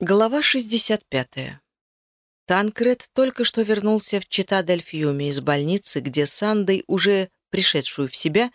Глава 65. Танкред только что вернулся в Чита-дель-Фьюме из больницы, где Сандой, уже пришедшую в себя,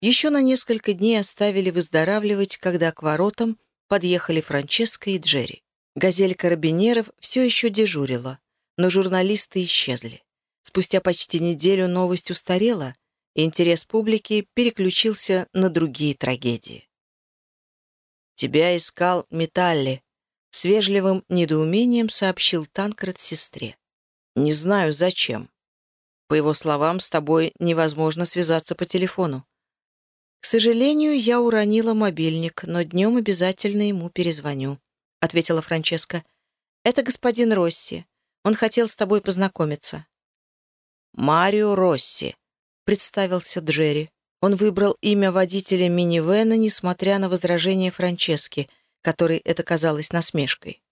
еще на несколько дней оставили выздоравливать, когда к воротам подъехали Франческо и Джерри. Газель карабинеров все еще дежурила, но журналисты исчезли. Спустя почти неделю новость устарела, и интерес публики переключился на другие трагедии. «Тебя искал Металли», с вежливым недоумением сообщил Танкред сестре. «Не знаю, зачем. По его словам, с тобой невозможно связаться по телефону. К сожалению, я уронила мобильник, но днем обязательно ему перезвоню», — ответила Франческа. «Это господин Росси. Он хотел с тобой познакомиться». «Марио Росси», — представился Джерри. Он выбрал имя водителя минивэна, несмотря на возражение Франчески — которой это казалось насмешкой.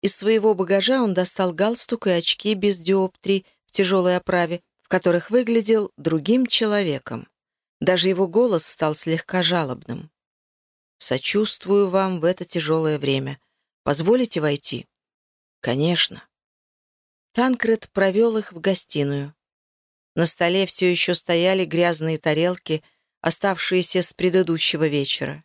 Из своего багажа он достал галстук и очки без диоптрий в тяжелой оправе, в которых выглядел другим человеком. Даже его голос стал слегка жалобным. «Сочувствую вам в это тяжелое время. Позволите войти?» «Конечно». Танкред провел их в гостиную. На столе все еще стояли грязные тарелки, оставшиеся с предыдущего вечера.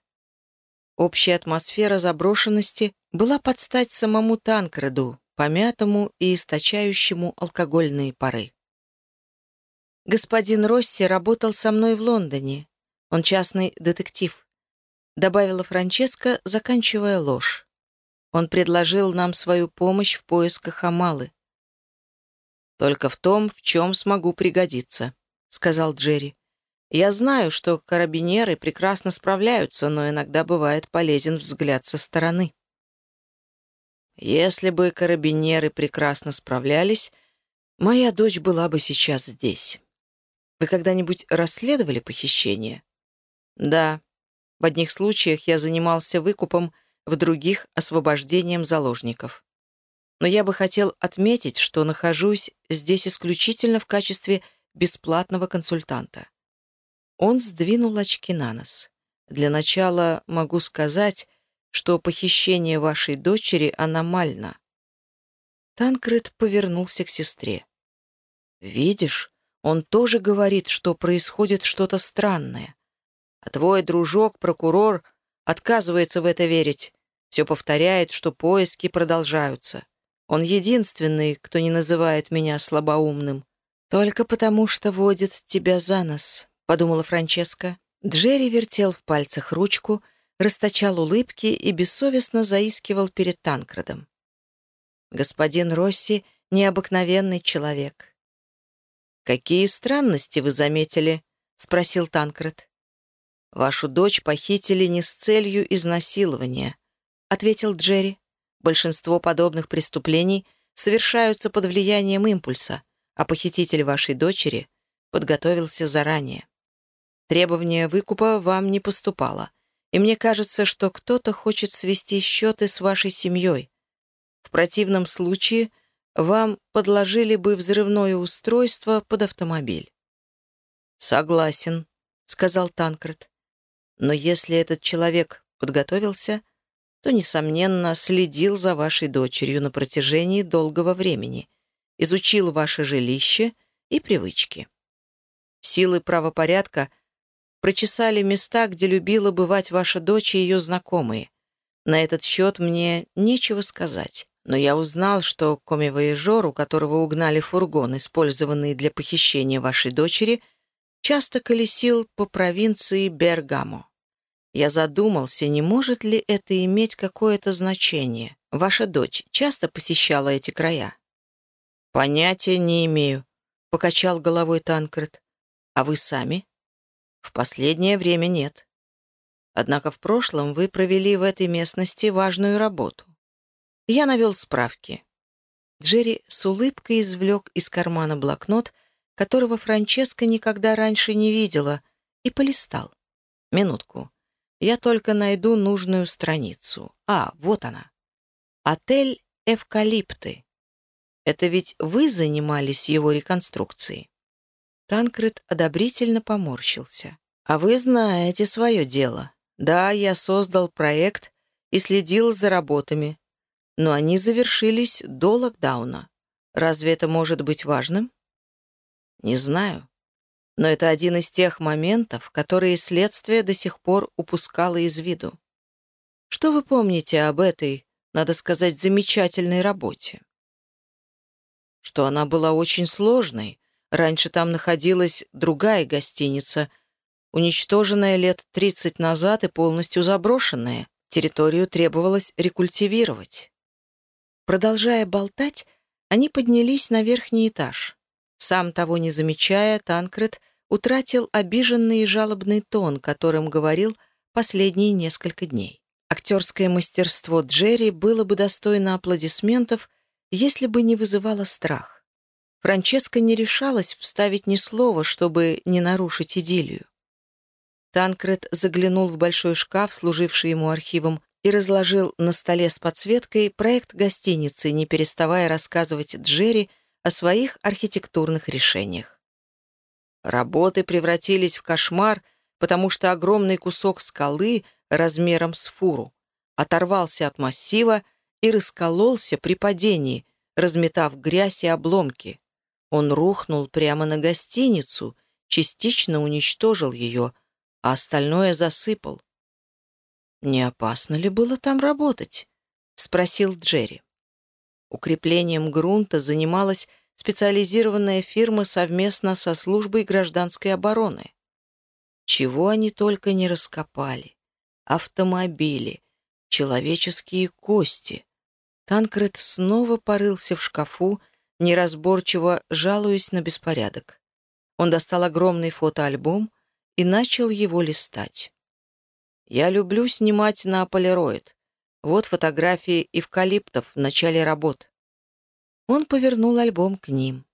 Общая атмосфера заброшенности была под стать самому Танкреду, помятому и источающему алкогольные пары. «Господин Росси работал со мной в Лондоне. Он частный детектив», — добавила Франческа, заканчивая ложь. «Он предложил нам свою помощь в поисках Амалы». «Только в том, в чем смогу пригодиться», — сказал Джерри. Я знаю, что карабинеры прекрасно справляются, но иногда бывает полезен взгляд со стороны. Если бы карабинеры прекрасно справлялись, моя дочь была бы сейчас здесь. Вы когда-нибудь расследовали похищение? Да. В одних случаях я занимался выкупом, в других — освобождением заложников. Но я бы хотел отметить, что нахожусь здесь исключительно в качестве бесплатного консультанта. Он сдвинул очки на нос. «Для начала могу сказать, что похищение вашей дочери аномально». Танкред повернулся к сестре. «Видишь, он тоже говорит, что происходит что-то странное. А твой дружок, прокурор, отказывается в это верить. Все повторяет, что поиски продолжаются. Он единственный, кто не называет меня слабоумным. Только потому, что водит тебя за нос. — подумала Франческа. Джерри вертел в пальцах ручку, расточал улыбки и бессовестно заискивал перед Танкредом. «Господин Росси — необыкновенный человек». «Какие странности вы заметили?» — спросил Танкред. «Вашу дочь похитили не с целью изнасилования», — ответил Джерри. «Большинство подобных преступлений совершаются под влиянием импульса, а похититель вашей дочери подготовился заранее. Требование выкупа вам не поступало, и мне кажется, что кто-то хочет свести счеты с вашей семьей. В противном случае вам подложили бы взрывное устройство под автомобиль». «Согласен», — сказал Танкред. «Но если этот человек подготовился, то, несомненно, следил за вашей дочерью на протяжении долгого времени, изучил ваше жилище и привычки. Силы правопорядка — прочесали места, где любила бывать ваша дочь и ее знакомые. На этот счет мне нечего сказать. Но я узнал, что коми-вояжер, у которого угнали фургон, использованный для похищения вашей дочери, часто колесил по провинции Бергамо. Я задумался, не может ли это иметь какое-то значение. Ваша дочь часто посещала эти края? «Понятия не имею», — покачал головой Танкред. «А вы сами?» В последнее время нет. Однако в прошлом вы провели в этой местности важную работу. Я навел справки. Джерри с улыбкой извлек из кармана блокнот, которого Франческа никогда раньше не видела, и полистал. Минутку. Я только найду нужную страницу. А, вот она. Отель «Эвкалипты». Это ведь вы занимались его реконструкцией? Танкред одобрительно поморщился. «А вы знаете свое дело. Да, я создал проект и следил за работами. но они завершились до локдауна. Разве это может быть важным? Не знаю. Но это один из тех моментов, которые следствие до сих пор упускало из виду. Что вы помните об этой, надо сказать, замечательной работе? Что она была очень сложной. Раньше там находилась другая гостиница, уничтоженная лет 30 назад и полностью заброшенная. Территорию требовалось рекультивировать. Продолжая болтать, они поднялись на верхний этаж. Сам того не замечая, Танкред утратил обиженный и жалобный тон, которым говорил последние несколько дней. Актерское мастерство Джерри было бы достойно аплодисментов, если бы не вызывало страх. Франческа не решалась вставить ни слова, чтобы не нарушить идиллию. Танкред заглянул в большой шкаф, служивший ему архивом, и разложил на столе с подсветкой проект гостиницы, не переставая рассказывать Джерри о своих архитектурных решениях. Работы превратились в кошмар, потому что огромный кусок скалы размером с фуру оторвался от массива и раскололся при падении, разметав грязь и обломки. Он рухнул прямо на гостиницу, частично уничтожил ее, а остальное засыпал. «Не опасно ли было там работать?» — спросил Джерри. Укреплением грунта занималась специализированная фирма совместно со службой гражданской обороны. Чего они только не раскопали. Автомобили, человеческие кости. Танкред снова порылся в шкафу, неразборчиво жалуясь на беспорядок. Он достал огромный фотоальбом и начал его листать. Я люблю снимать на полироид. Вот фотографии эвкалиптов в начале работ. Он повернул альбом к ним.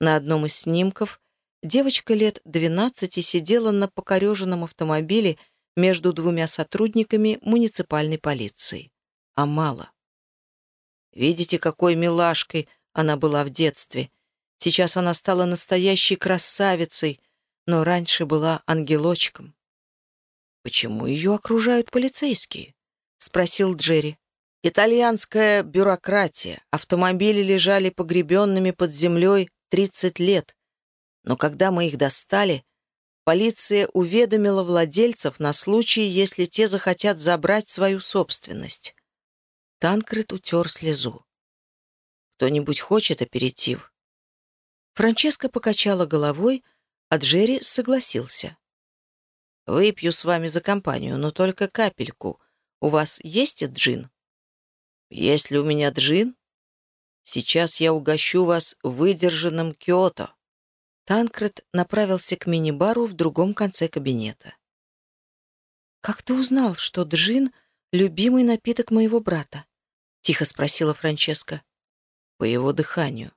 На одном из снимков девочка лет 12 сидела на покореженном автомобиле между двумя сотрудниками муниципальной полиции. А мало. Видите, какой милашкой она была в детстве. Сейчас она стала настоящей красавицей, но раньше была ангелочком. «Почему ее окружают полицейские?» — спросил Джерри. «Итальянская бюрократия. Автомобили лежали погребенными под землей 30 лет. Но когда мы их достали, полиция уведомила владельцев на случай, если те захотят забрать свою собственность». Танкред утер слезу. «Кто-нибудь хочет аперитив?» Франческа покачала головой, а Джерри согласился. Выпью с вами за компанию, но только капельку. У вас есть джин? Есть ли у меня джин? Сейчас я угощу вас выдержанным киото. Танкред направился к мини-бару в другом конце кабинета. «Как ты узнал, что джин — любимый напиток моего брата?» — тихо спросила Франческа. «По его дыханию».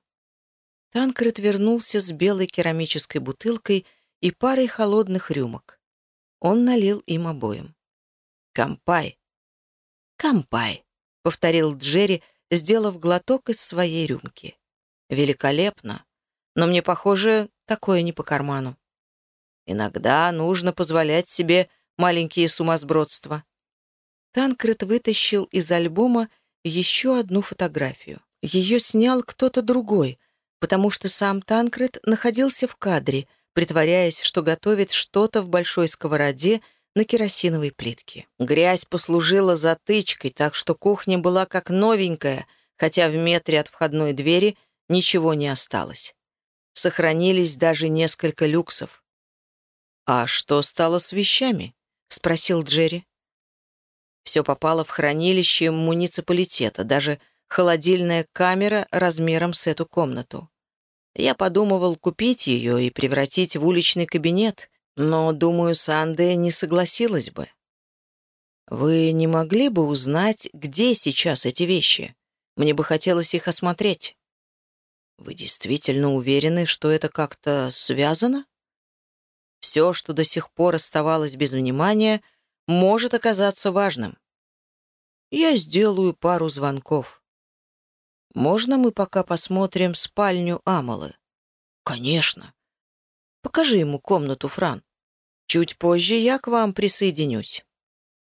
Танкред вернулся с белой керамической бутылкой и парой холодных рюмок. Он налил им обоим. «Кампай!» «Кампай!» — повторил Джерри, сделав глоток из своей рюмки. «Великолепно! Но мне, похоже, такое не по карману. Иногда нужно позволять себе маленькие сумасбродства». Танкред вытащил из альбома еще одну фотографию. Ее снял кто-то другой, потому что сам Танкред находился в кадре — притворяясь, что готовит что-то в большой сковороде на керосиновой плитке. Грязь послужила затычкой, так что кухня была как новенькая, хотя в метре от входной двери ничего не осталось. Сохранились даже несколько люксов. «А что стало с вещами?» — спросил Джерри. Все попало в хранилище муниципалитета, даже холодильная камера размером с эту комнату. Я подумывал купить ее и превратить в уличный кабинет, но, думаю, Санде не согласилась бы. Вы не могли бы узнать, где сейчас эти вещи? Мне бы хотелось их осмотреть. Вы действительно уверены, что это как-то связано? Все, что до сих пор оставалось без внимания, может оказаться важным. Я сделаю пару звонков. «Можно мы пока посмотрим спальню Амалы?» «Конечно. Покажи ему комнату, Фран. Чуть позже я к вам присоединюсь».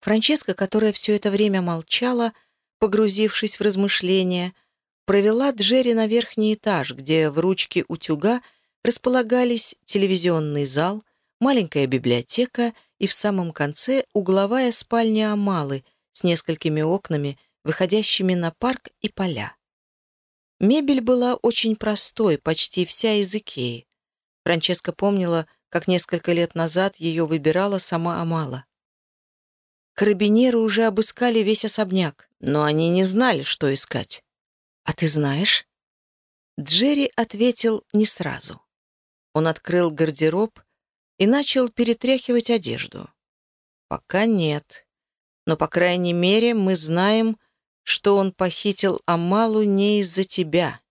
Франческа, которая все это время молчала, погрузившись в размышления, провела Джерри на верхний этаж, где в ручке утюга располагались телевизионный зал, маленькая библиотека и в самом конце угловая спальня Амалы с несколькими окнами, выходящими на парк и поля. Мебель была очень простой, почти вся из Икеи. Франческа помнила, как несколько лет назад ее выбирала сама Амала. Карабинеры уже обыскали весь особняк, но они не знали, что искать. «А ты знаешь?» Джерри ответил не сразу. Он открыл гардероб и начал перетряхивать одежду. «Пока нет. Но, по крайней мере, мы знаем, что он похитил Амалу не из-за тебя.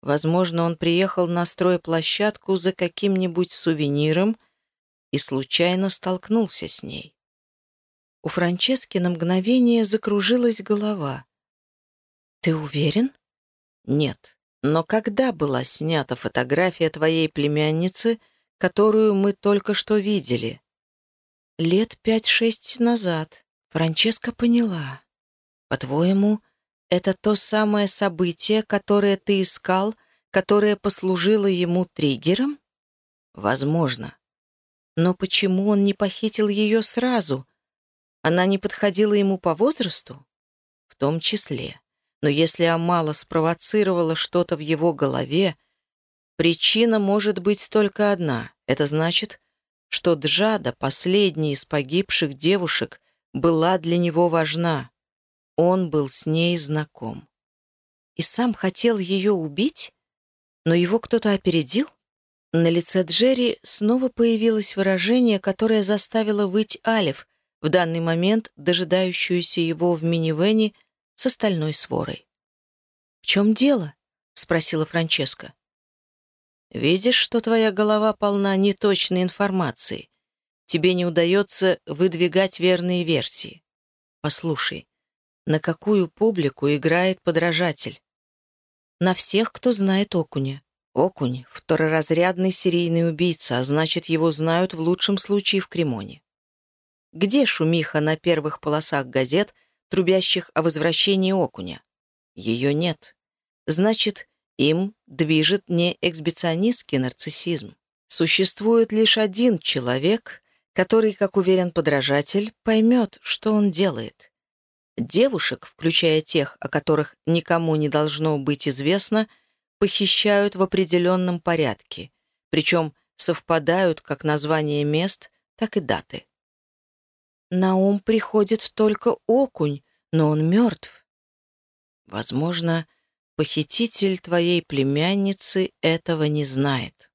Возможно, он приехал на стройплощадку за каким-нибудь сувениром и случайно столкнулся с ней. У Франчески на мгновение закружилась голова. «Ты уверен?» «Нет. Но когда была снята фотография твоей племянницы, которую мы только что видели?» «Лет пять-шесть назад. Франческа поняла. По-твоему, это то самое событие, которое ты искал, которое послужило ему триггером? Возможно. Но почему он не похитил ее сразу? Она не подходила ему по возрасту? В том числе. Но если Амала спровоцировала что-то в его голове, причина может быть только одна. Это значит, что Джада, последняя из погибших девушек, была для него важна. Он был с ней знаком. И сам хотел ее убить? Но его кто-то опередил? На лице Джерри снова появилось выражение, которое заставило выть Алиф, в данный момент дожидающуюся его в минивэне с остальной сворой. «В чем дело?» — спросила Франческа. «Видишь, что твоя голова полна неточной информации. Тебе не удается выдвигать верные версии. Послушай, на какую публику играет подражатель? На всех, кто знает Окуня. Окунь — второразрядный серийный убийца, а значит, его знают в лучшем случае в Кремоне. Где шумиха на первых полосах газет, трубящих о возвращении Окуня? Ее нет. Значит, им движет не эксбиционистский нарциссизм. Существует лишь один человек, который, как уверен подражатель, поймет, что он делает. Девушек, включая тех, о которых никому не должно быть известно, похищают в определенном порядке, причем совпадают как название мест, так и даты. На ум приходит только окунь, но он мертв. Возможно, похититель твоей племянницы этого не знает.